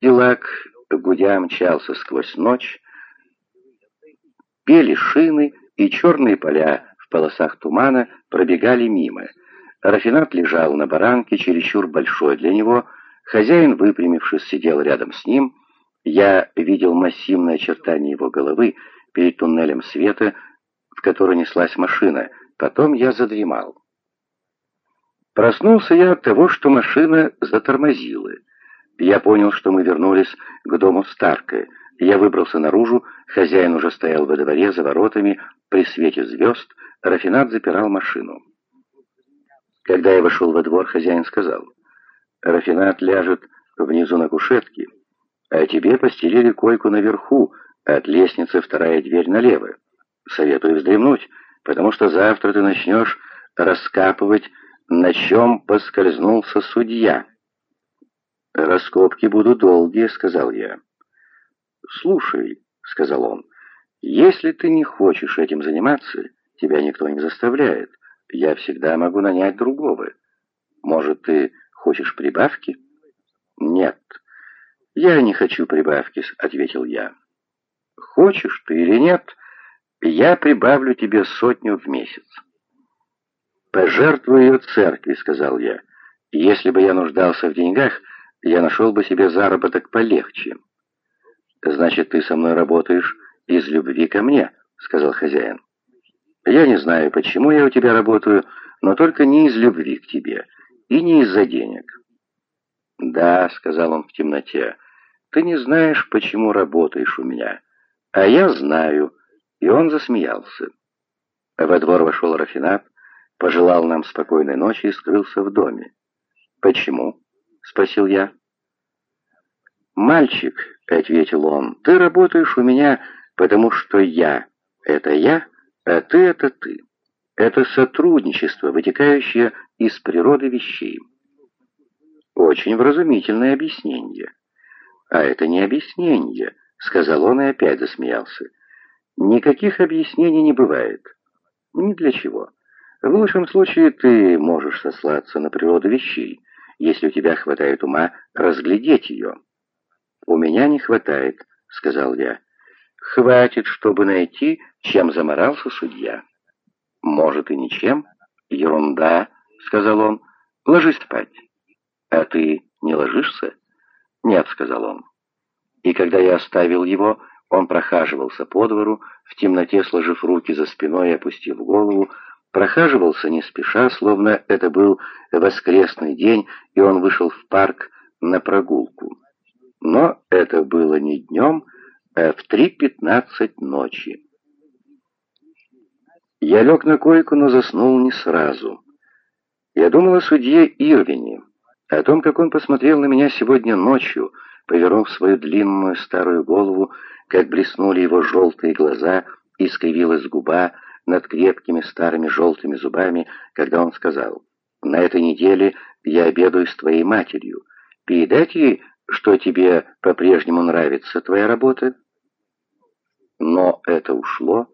Кадиллак, гудя, мчался сквозь ночь. Пели шины, и черные поля в полосах тумана пробегали мимо. Рафинат лежал на баранке, чересчур большой для него. Хозяин, выпрямившись, сидел рядом с ним. Я видел массивное очертание его головы перед туннелем света, в который неслась машина. Потом я задремал. Проснулся я от того, что машина затормозила. Я понял, что мы вернулись к дому Старка. Я выбрался наружу, хозяин уже стоял во дворе за воротами, при свете звезд, Рафинат запирал машину. Когда я вошел во двор, хозяин сказал, «Рафинат ляжет внизу на кушетке, а тебе постелили койку наверху, от лестницы вторая дверь налево. Советую вздремнуть, потому что завтра ты начнешь раскапывать, на чем поскользнулся судья». «Раскопки будут долгие», — сказал я. «Слушай», — сказал он, — «если ты не хочешь этим заниматься, тебя никто не заставляет. Я всегда могу нанять другого. Может, ты хочешь прибавки?» «Нет, я не хочу прибавки», — ответил я. «Хочешь ты или нет, я прибавлю тебе сотню в месяц». «Пожертвуй ее церкви», — сказал я. «Если бы я нуждался в деньгах, я нашел бы себе заработок полегче». «Значит, ты со мной работаешь из любви ко мне», — сказал хозяин. «Я не знаю, почему я у тебя работаю, но только не из любви к тебе и не из-за денег». «Да», — сказал он в темноте, — «ты не знаешь, почему работаешь у меня, а я знаю». И он засмеялся. Во двор вошел Рафинат, пожелал нам спокойной ночи и скрылся в доме. «Почему?» — спросил я. «Мальчик», — ответил он, — «ты работаешь у меня, потому что я — это я, а ты — это ты. Это сотрудничество, вытекающее из природы вещей». Очень вразумительное объяснение. «А это не объяснение», — сказал он и опять засмеялся. «Никаких объяснений не бывает. Ни для чего. В лучшем случае ты можешь сослаться на природу вещей, если у тебя хватает ума разглядеть ее». «У меня не хватает», — сказал я. «Хватит, чтобы найти, чем заморался судья». «Может, и ничем?» «Ерунда», — сказал он. «Ложись спать». «А ты не ложишься?» «Нет», — сказал он. И когда я оставил его, он прохаживался по двору, в темноте сложив руки за спиной и опустив голову, прохаживался не спеша, словно это был воскресный день, и он вышел в парк на прогулку. Но это было не днем, а в 3.15 ночи. Я лег на койку, но заснул не сразу. Я думал о судье Ирвине, о том, как он посмотрел на меня сегодня ночью, повернув свою длинную старую голову, как блеснули его желтые глаза, и скривилась губа над крепкими старыми желтыми зубами, когда он сказал, «На этой неделе я обедаю с твоей матерью. Передать ей что тебе по-прежнему нравится твоя работа?» Но это ушло.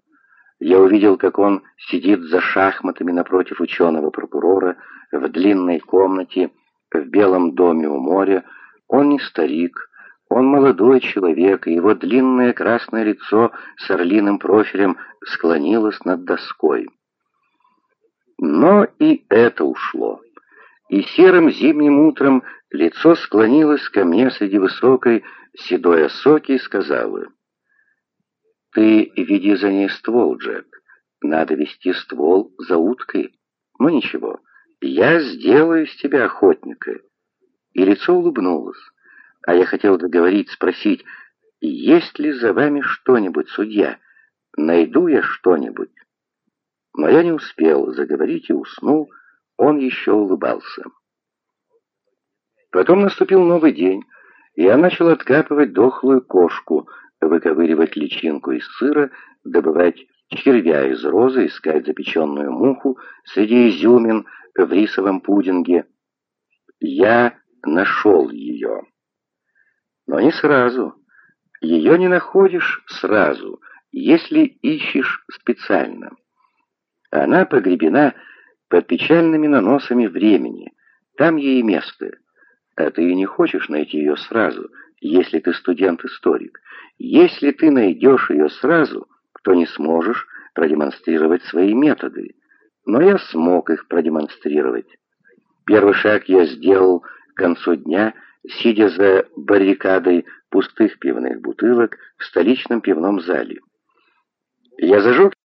Я увидел, как он сидит за шахматами напротив ученого прокурора в длинной комнате в белом доме у моря. Он не старик, он молодой человек, и его длинное красное лицо с орлиным профилем склонилось над доской. Но и это ушло и серым зимним утром лицо склонилось ко мне среди высокой седой осоки и сказала, «Ты веди за ней ствол, Джек. Надо вести ствол за уткой. Ну ничего, я сделаю из тебя охотника». И лицо улыбнулось. А я хотел договорить, спросить, есть ли за вами что-нибудь, судья? Найду я что-нибудь? Но я не успел заговорить и уснул, он еще улыбался. Потом наступил новый день, и я начал откапывать дохлую кошку, выковыривать личинку из сыра, добывать червя из розы, искать запеченную муху среди изюмин в рисовом пудинге. Я нашел ее но не сразу. Ее не находишь сразу, если ищешь специально. Она погребена под печальными наносами времени. Там ей место. А ты и не хочешь найти ее сразу, если ты студент-историк. Если ты найдешь ее сразу, то не сможешь продемонстрировать свои методы. Но я смог их продемонстрировать. Первый шаг я сделал к концу дня – сидя за баррикадой пустых пивных бутылок в столичном пивном зале. Я зажег